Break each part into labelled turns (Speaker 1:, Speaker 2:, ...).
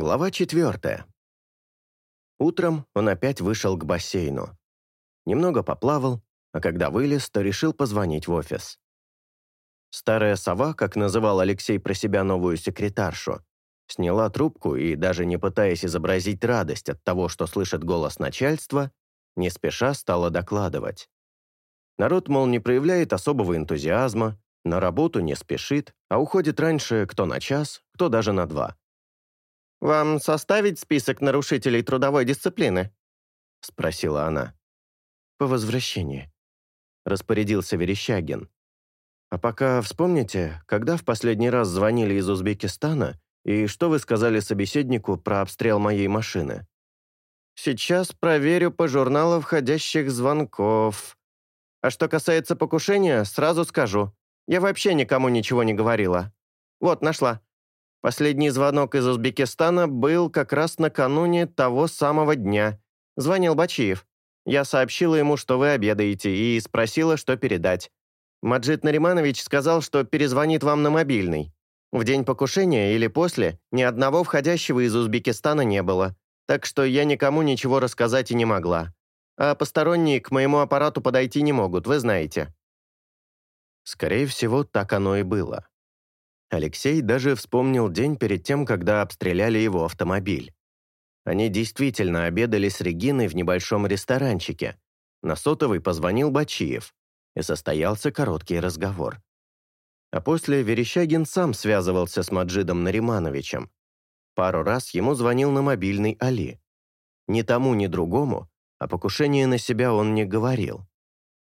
Speaker 1: Глава четвертая. Утром он опять вышел к бассейну. Немного поплавал, а когда вылез, то решил позвонить в офис. Старая сова, как называл Алексей про себя новую секретаршу, сняла трубку и, даже не пытаясь изобразить радость от того, что слышит голос начальства, не спеша стала докладывать. Народ, мол, не проявляет особого энтузиазма, на работу не спешит, а уходит раньше кто на час, кто даже на два –
Speaker 2: «Вам составить список нарушителей трудовой дисциплины?»
Speaker 1: — спросила она. «По возвращении», — распорядился Верещагин. «А пока вспомните, когда в последний раз звонили из Узбекистана и что вы сказали собеседнику про обстрел моей машины?»
Speaker 2: «Сейчас проверю по журналу входящих звонков. А что касается покушения, сразу скажу. Я вообще никому ничего не говорила. Вот, нашла. Последний звонок из Узбекистана был как раз накануне того самого дня. Звонил Бачиев. Я сообщила ему, что вы обедаете, и спросила, что передать. Маджид Нариманович сказал, что перезвонит вам на мобильный. В день покушения или после ни одного входящего из Узбекистана не было, так что я никому ничего рассказать и не могла. А посторонние к моему аппарату подойти не могут, вы знаете.
Speaker 1: Скорее всего, так оно и было. Алексей даже вспомнил день перед тем, когда обстреляли его автомобиль. Они действительно обедали с Региной в небольшом ресторанчике. На сотовый позвонил Бачиев, и состоялся короткий разговор. А после Верещагин сам связывался с Маджидом Наримановичем. Пару раз ему звонил на мобильный Али. Ни тому, ни другому о покушении на себя он не говорил.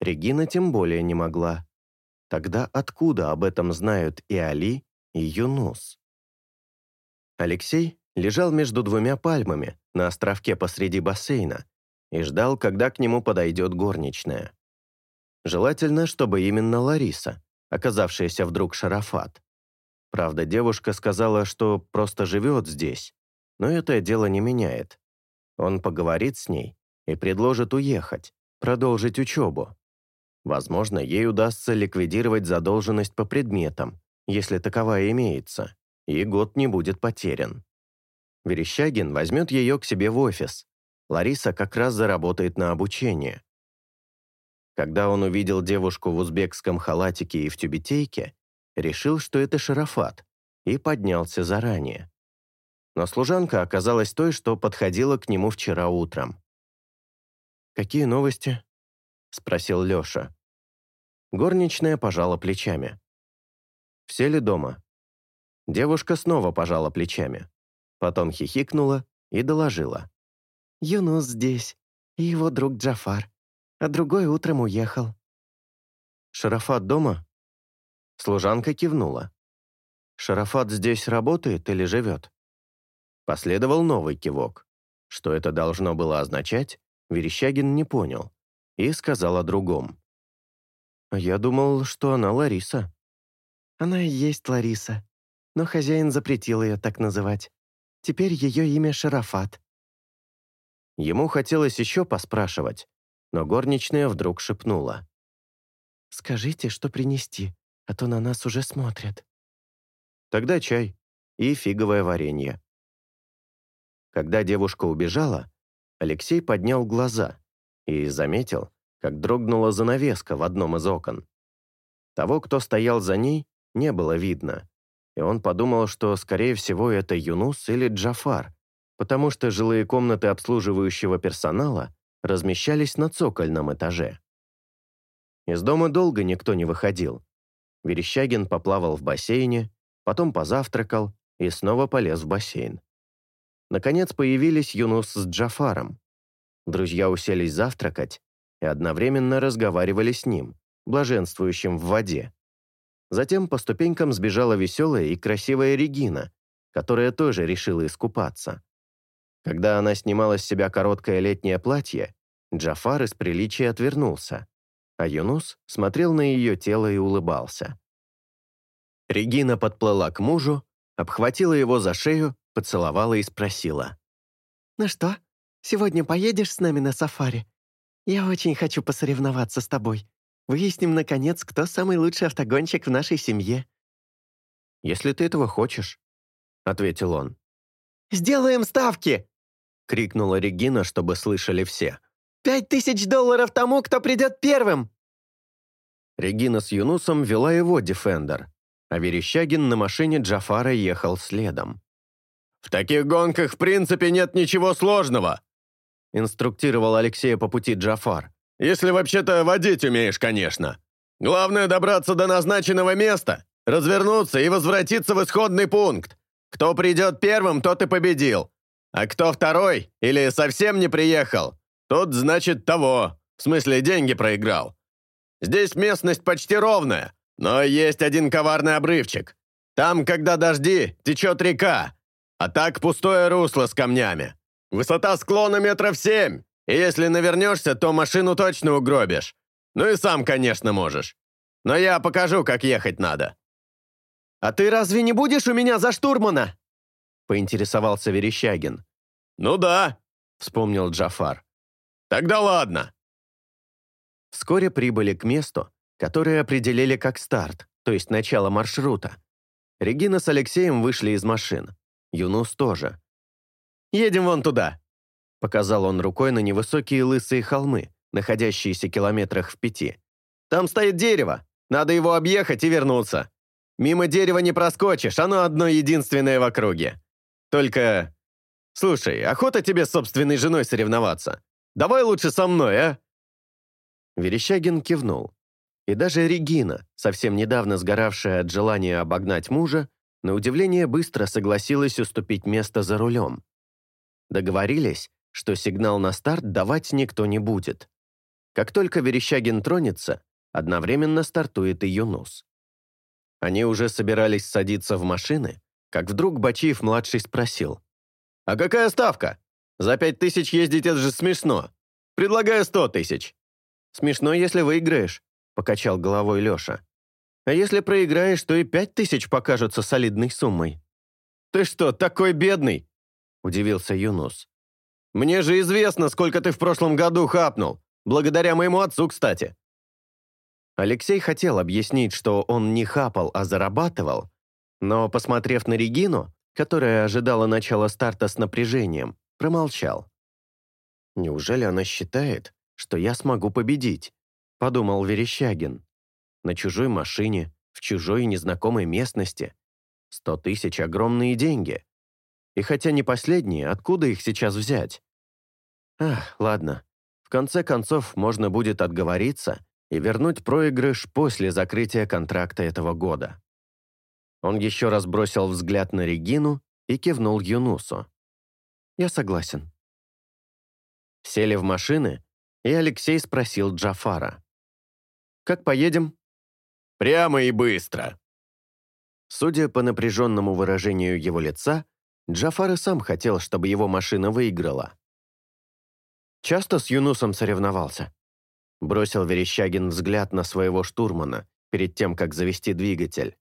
Speaker 1: Регина тем более не могла. Тогда откуда об этом знают и Али, и Юнус? Алексей лежал между двумя пальмами на островке посреди бассейна и ждал, когда к нему подойдет горничная. Желательно, чтобы именно Лариса, оказавшаяся вдруг шарафат. Правда, девушка сказала, что просто живет здесь, но это дело не меняет. Он поговорит с ней и предложит уехать, продолжить учебу. Возможно, ей удастся ликвидировать задолженность по предметам, если таковая имеется, и год не будет потерян. Верещагин возьмет ее к себе в офис. Лариса как раз заработает на обучение. Когда он увидел девушку в узбекском халатике и в тюбетейке, решил, что это шарафат, и поднялся заранее. Но служанка оказалась той, что подходила к нему вчера утром. «Какие новости?» — спросил Лёша. Горничная пожала плечами. «Все ли дома?» Девушка снова пожала плечами. Потом хихикнула и доложила.
Speaker 3: «Юнус здесь, и его друг Джафар, а другой утром уехал».
Speaker 1: «Шарафат дома?» Служанка кивнула. «Шарафат здесь работает или живет?» Последовал новый кивок. Что это должно было означать, Верещагин не понял, и сказал о другом. «Я думал, что она Лариса».
Speaker 3: «Она и есть Лариса, но хозяин запретил ее так называть. Теперь ее имя Шарафат».
Speaker 1: Ему хотелось еще поспрашивать, но горничная вдруг шепнула.
Speaker 3: «Скажите, что принести, а то на нас уже смотрят».
Speaker 1: «Тогда чай и фиговое варенье». Когда девушка убежала, Алексей поднял глаза и заметил, как дрогнула занавеска в одном из окон. Того, кто стоял за ней, не было видно, и он подумал, что, скорее всего, это Юнус или Джафар, потому что жилые комнаты обслуживающего персонала размещались на цокольном этаже. Из дома долго никто не выходил. Верещагин поплавал в бассейне, потом позавтракал и снова полез в бассейн. Наконец появились Юнус с Джафаром. Друзья уселись завтракать и одновременно разговаривали с ним, блаженствующим в воде. Затем по ступенькам сбежала веселая и красивая Регина, которая тоже решила искупаться. Когда она снимала с себя короткое летнее платье, Джафар из приличия отвернулся, а Юнус смотрел на ее тело и улыбался. Регина подплыла к мужу, обхватила его за шею, поцеловала и спросила.
Speaker 3: «Ну что, Сегодня поедешь с нами на сафари? Я очень хочу посоревноваться с тобой. Выясним, наконец, кто самый лучший автогонщик в нашей семье».
Speaker 1: «Если ты этого хочешь», — ответил он.
Speaker 3: «Сделаем ставки!» — крикнула Регина, чтобы слышали все. «Пять тысяч долларов тому, кто придет первым!»
Speaker 1: Регина с Юнусом вела его «Дефендер», а Верещагин на машине Джафара ехал следом.
Speaker 4: «В таких гонках в принципе нет ничего сложного», —
Speaker 1: инструктировал Алексея по пути Джафар.
Speaker 4: «Если вообще-то водить умеешь, конечно. Главное добраться до назначенного места, развернуться и возвратиться в исходный пункт. Кто придет первым, тот и победил. А кто второй или совсем не приехал, тот, значит, того. В смысле, деньги проиграл. Здесь местность почти ровная, но есть один коварный обрывчик. Там, когда дожди, течет река, а так пустое русло с камнями. Высота склона метров семь, и если навернешься, то машину точно угробишь. Ну и сам, конечно, можешь. Но я покажу, как ехать надо».
Speaker 3: «А ты разве не будешь у меня за штурмана?»
Speaker 1: поинтересовался Верещагин.
Speaker 4: «Ну да», —
Speaker 1: вспомнил Джафар.
Speaker 4: «Тогда ладно».
Speaker 1: Вскоре прибыли к месту, которое определили как старт, то есть начало маршрута. Регина с Алексеем вышли из машин. Юнус тоже.
Speaker 2: Едем вон туда!»
Speaker 1: Показал он рукой на невысокие лысые холмы, находящиеся километрах в пяти.
Speaker 2: «Там стоит дерево. Надо его объехать и вернуться. Мимо дерева не проскочишь, оно одно единственное в округе. Только... Слушай, охота тебе с собственной женой соревноваться. Давай лучше со мной, а?»
Speaker 1: Верещагин кивнул. И даже Регина, совсем недавно сгоравшая от желания обогнать мужа, на удивление быстро согласилась уступить место за рулем. Договорились, что сигнал на старт давать никто не будет. Как только Верещагин тронется, одновременно стартует и Юнус. Они уже собирались садиться в машины, как вдруг Бачиев-младший спросил.
Speaker 2: «А какая ставка? За пять тысяч ездить это же смешно. Предлагаю сто тысяч».
Speaker 1: «Смешно, если выиграешь», — покачал головой Леша. «А если проиграешь, то и пять тысяч покажутся солидной суммой».
Speaker 2: «Ты что, такой бедный? — удивился Юнус. «Мне же известно, сколько ты в прошлом году хапнул. Благодаря моему отцу, кстати».
Speaker 1: Алексей хотел объяснить, что он не хапал, а зарабатывал, но, посмотрев на Регину, которая ожидала начала старта с напряжением, промолчал. «Неужели она считает, что я смогу победить?» — подумал Верещагин. «На чужой машине, в чужой незнакомой местности. Сто тысяч — огромные деньги. И хотя не последние, откуда их сейчас взять? Ах, ладно. В конце концов, можно будет отговориться и вернуть проигрыш после закрытия контракта этого года. Он еще раз бросил взгляд на Регину и кивнул Юнусу. «Я согласен». Сели в машины, и Алексей спросил Джафара. «Как поедем?»
Speaker 4: «Прямо и быстро».
Speaker 1: Судя по напряженному выражению его лица, Джафар и сам хотел, чтобы его машина выиграла. «Часто с Юнусом соревновался?» Бросил Верещагин взгляд на своего штурмана перед тем, как завести двигатель.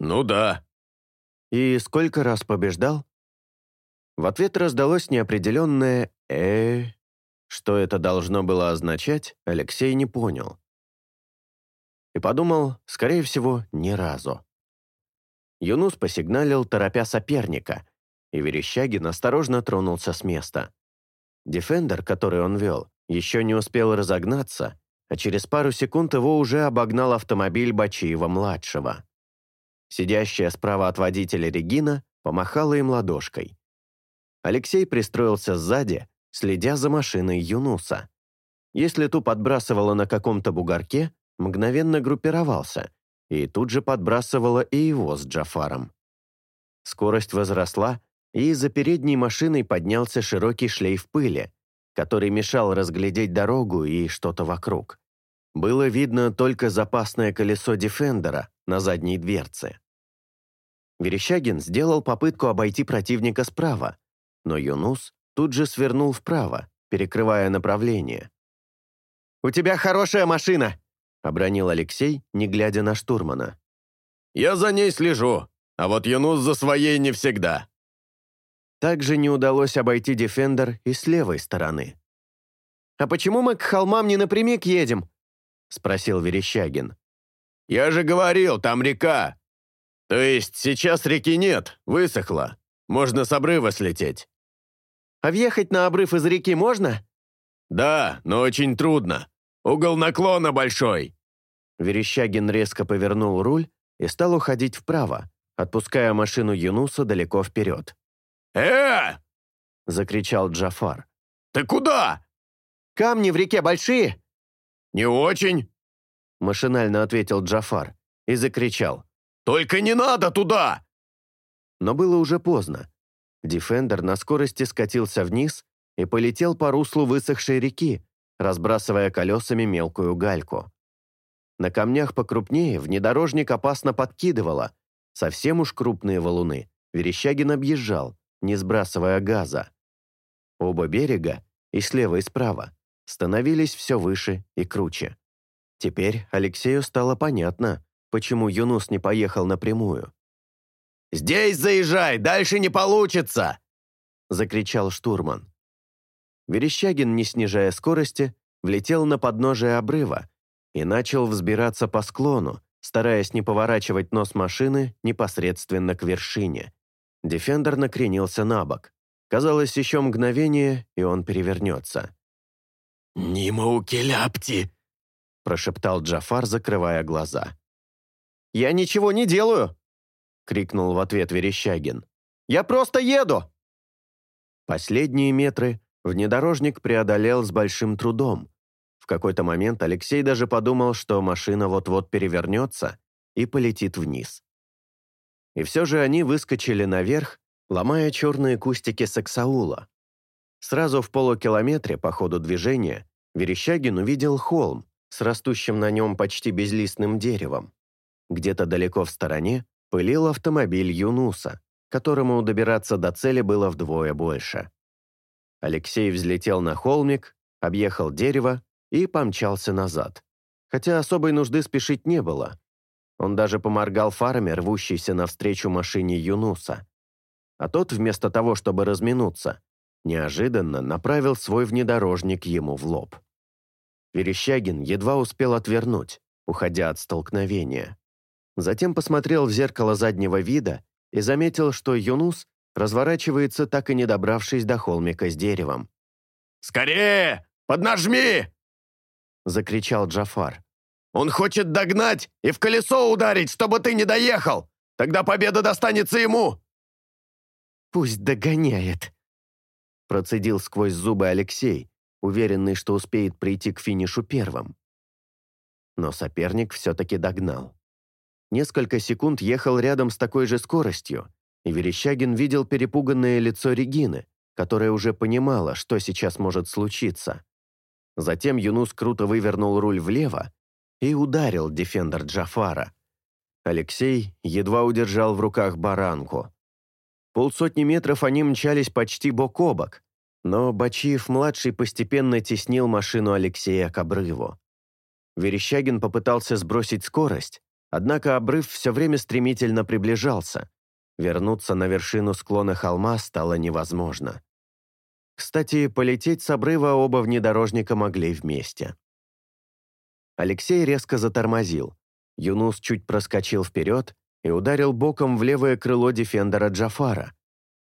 Speaker 4: «Ну да».
Speaker 1: «И сколько раз побеждал?» В ответ раздалось неопределенное э Что это должно было означать, Алексей не понял. И подумал, скорее всего, ни разу. Юнус посигналил, торопя соперника, и Верещагин осторожно тронулся с места. Дефендер, который он вел, еще не успел разогнаться, а через пару секунд его уже обогнал автомобиль Бачиева-младшего. Сидящая справа от водителя Регина помахала им ладошкой. Алексей пристроился сзади, следя за машиной Юнуса. Если ту подбрасывала на каком-то бугорке, мгновенно группировался, и тут же подбрасывала и его с Джафаром. Скорость возросла, и за передней машиной поднялся широкий шлейф пыли, который мешал разглядеть дорогу и что-то вокруг. Было видно только запасное колесо «Дефендера» на задней дверце. Верещагин сделал попытку обойти противника справа, но Юнус тут же свернул вправо, перекрывая направление.
Speaker 2: «У тебя хорошая машина!»
Speaker 1: — обронил Алексей, не глядя на штурмана.
Speaker 4: «Я за ней слежу, а вот Юнус за своей не всегда»,
Speaker 1: также не удалось обойти «Дефендер» и с левой стороны.
Speaker 2: «А почему мы к холмам не напрямик едем?» — спросил Верещагин.
Speaker 4: «Я же говорил, там река. То есть сейчас реки нет, высохла. Можно с обрыва слететь».
Speaker 2: «А въехать на обрыв из реки можно?»
Speaker 4: «Да, но очень трудно. Угол наклона большой».
Speaker 1: Верещагин резко повернул руль и стал уходить вправо, отпуская машину Юнуса далеко вперед.
Speaker 4: «Э!»
Speaker 1: — закричал Джафар.
Speaker 4: «Ты куда?»
Speaker 2: «Камни в реке большие?»
Speaker 4: «Не очень», —
Speaker 1: машинально ответил Джафар и закричал.
Speaker 4: «Только не надо туда!»
Speaker 1: Но было уже поздно. Дефендер на скорости скатился вниз и полетел по руслу высохшей реки, разбрасывая колесами мелкую гальку. На камнях покрупнее внедорожник опасно подкидывало. Совсем уж крупные валуны. Верещагин объезжал не сбрасывая газа. Оба берега, и слева, и справа, становились все выше и круче. Теперь Алексею стало понятно, почему Юнус не поехал напрямую.
Speaker 4: «Здесь заезжай, дальше не получится!»
Speaker 1: — закричал штурман. Верещагин, не снижая скорости, влетел на подножие обрыва и начал взбираться по склону, стараясь не поворачивать нос машины непосредственно к вершине. Дефендер накренился на бок. Казалось, еще мгновение, и он перевернется.
Speaker 4: «Нима укеляпти!»
Speaker 1: – прошептал Джафар, закрывая глаза.
Speaker 2: «Я ничего не делаю!»
Speaker 1: – крикнул в ответ Верещагин.
Speaker 2: «Я просто еду!»
Speaker 1: Последние метры внедорожник преодолел с большим трудом. В какой-то момент Алексей даже подумал, что машина вот-вот перевернется и полетит вниз. И все же они выскочили наверх, ломая черные кустики саксаула. Сразу в полукилометре по ходу движения Верещагин увидел холм с растущим на нем почти безлистным деревом. Где-то далеко в стороне пылил автомобиль Юнуса, которому добираться до цели было вдвое больше. Алексей взлетел на холмик, объехал дерево и помчался назад. Хотя особой нужды спешить не было. Он даже поморгал фарами, рвущейся навстречу машине Юнуса. А тот, вместо того, чтобы разминуться, неожиданно направил свой внедорожник ему в лоб. Верещагин едва успел отвернуть, уходя от столкновения. Затем посмотрел в зеркало заднего вида и заметил, что Юнус разворачивается, так и не добравшись до холмика с деревом.
Speaker 4: «Скорее! Поднажми!» — закричал Джафар. Он хочет догнать и в колесо ударить, чтобы ты не доехал. Тогда победа достанется ему».
Speaker 2: «Пусть догоняет», — процедил сквозь зубы Алексей, уверенный, что успеет прийти к финишу первым.
Speaker 1: Но соперник все-таки догнал. Несколько секунд ехал рядом с такой же скоростью, и Верещагин видел перепуганное лицо Регины, которая уже понимала, что сейчас может случиться. Затем Юнус круто вывернул руль влево и ударил дефендер Джафара. Алексей едва удержал в руках баранку. Полсотни метров они мчались почти бок о бок, но Бачиев-младший постепенно теснил машину Алексея к обрыву. Верещагин попытался сбросить скорость, однако обрыв все время стремительно приближался. Вернуться на вершину склона холма стало невозможно. Кстати, полететь с обрыва оба внедорожника могли вместе. Алексей резко затормозил. Юнус чуть проскочил вперед и ударил боком в левое крыло дефендера Джафара.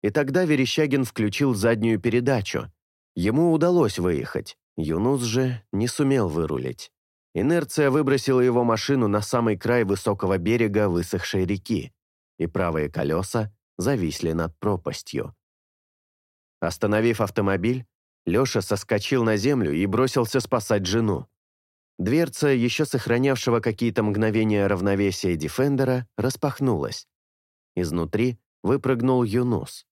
Speaker 1: И тогда Верещагин включил заднюю передачу. Ему удалось выехать, Юнус же не сумел вырулить. Инерция выбросила его машину на самый край высокого берега высохшей реки, и правые колеса зависли над пропастью. Остановив автомобиль, Леша соскочил на землю и бросился спасать жену. Дверца, еще сохранявшего какие-то мгновения равновесия Дефендера, распахнулась. Изнутри выпрыгнул Юнус.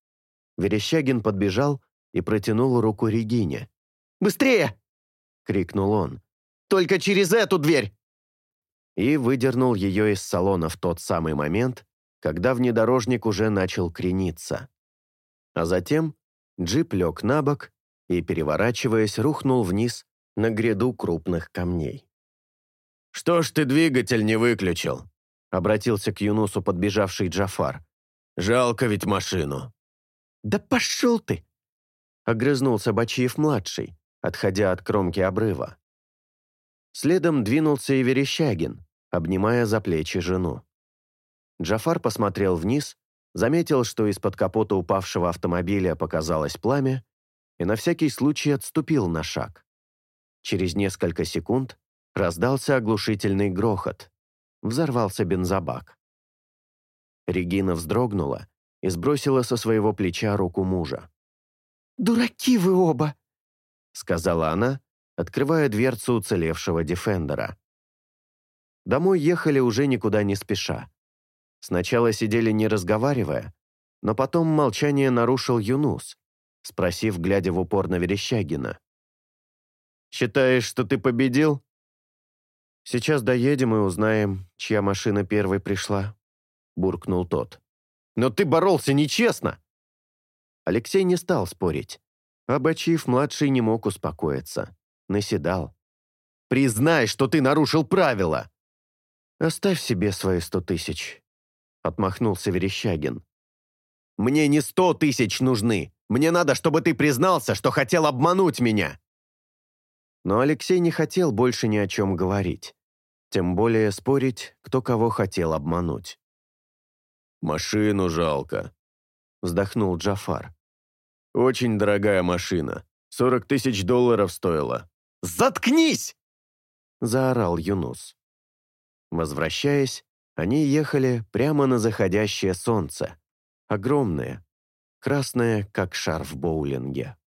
Speaker 1: Верещагин подбежал и протянул руку Регине.
Speaker 2: «Быстрее!» — крикнул он. «Только через эту дверь!»
Speaker 1: И выдернул ее из салона в тот самый момент, когда внедорожник уже начал крениться. А затем джип лег на бок и, переворачиваясь, рухнул вниз на гряду крупных камней.
Speaker 4: «Что ж ты двигатель не выключил?»
Speaker 1: — обратился к Юнусу подбежавший Джафар.
Speaker 4: «Жалко ведь машину».
Speaker 2: «Да пошел ты!»
Speaker 1: — огрызнулся Бачиев-младший, отходя от кромки обрыва. Следом двинулся и Верещагин, обнимая за плечи жену. Джафар посмотрел вниз, заметил, что из-под капота упавшего автомобиля показалось пламя, и на всякий случай отступил на шаг. Через несколько секунд раздался оглушительный грохот. Взорвался бензобак. Регина вздрогнула и сбросила со своего плеча руку мужа.
Speaker 3: «Дураки вы оба!»
Speaker 1: — сказала она, открывая дверцу уцелевшего Дефендера. Домой ехали уже никуда не спеша. Сначала сидели не разговаривая, но потом молчание нарушил Юнус, спросив, глядя в упор на Верещагина. Считаешь, что ты победил?» «Сейчас доедем и узнаем, чья машина первой пришла», — буркнул тот. «Но ты боролся нечестно!» Алексей не стал спорить. Абачиев-младший не мог успокоиться. Наседал. «Признай, что ты нарушил правила!» «Оставь себе свои сто тысяч», — отмахнулся Верещагин. «Мне не сто тысяч нужны. Мне надо, чтобы ты признался, что хотел обмануть меня!» Но Алексей не хотел больше ни о чем говорить. Тем более спорить, кто кого хотел обмануть.
Speaker 4: «Машину жалко», — вздохнул Джафар. «Очень дорогая машина. 40 тысяч долларов стоила».
Speaker 1: «Заткнись!» — заорал Юнус. Возвращаясь, они ехали прямо на заходящее солнце. Огромное, красное, как шар в боулинге.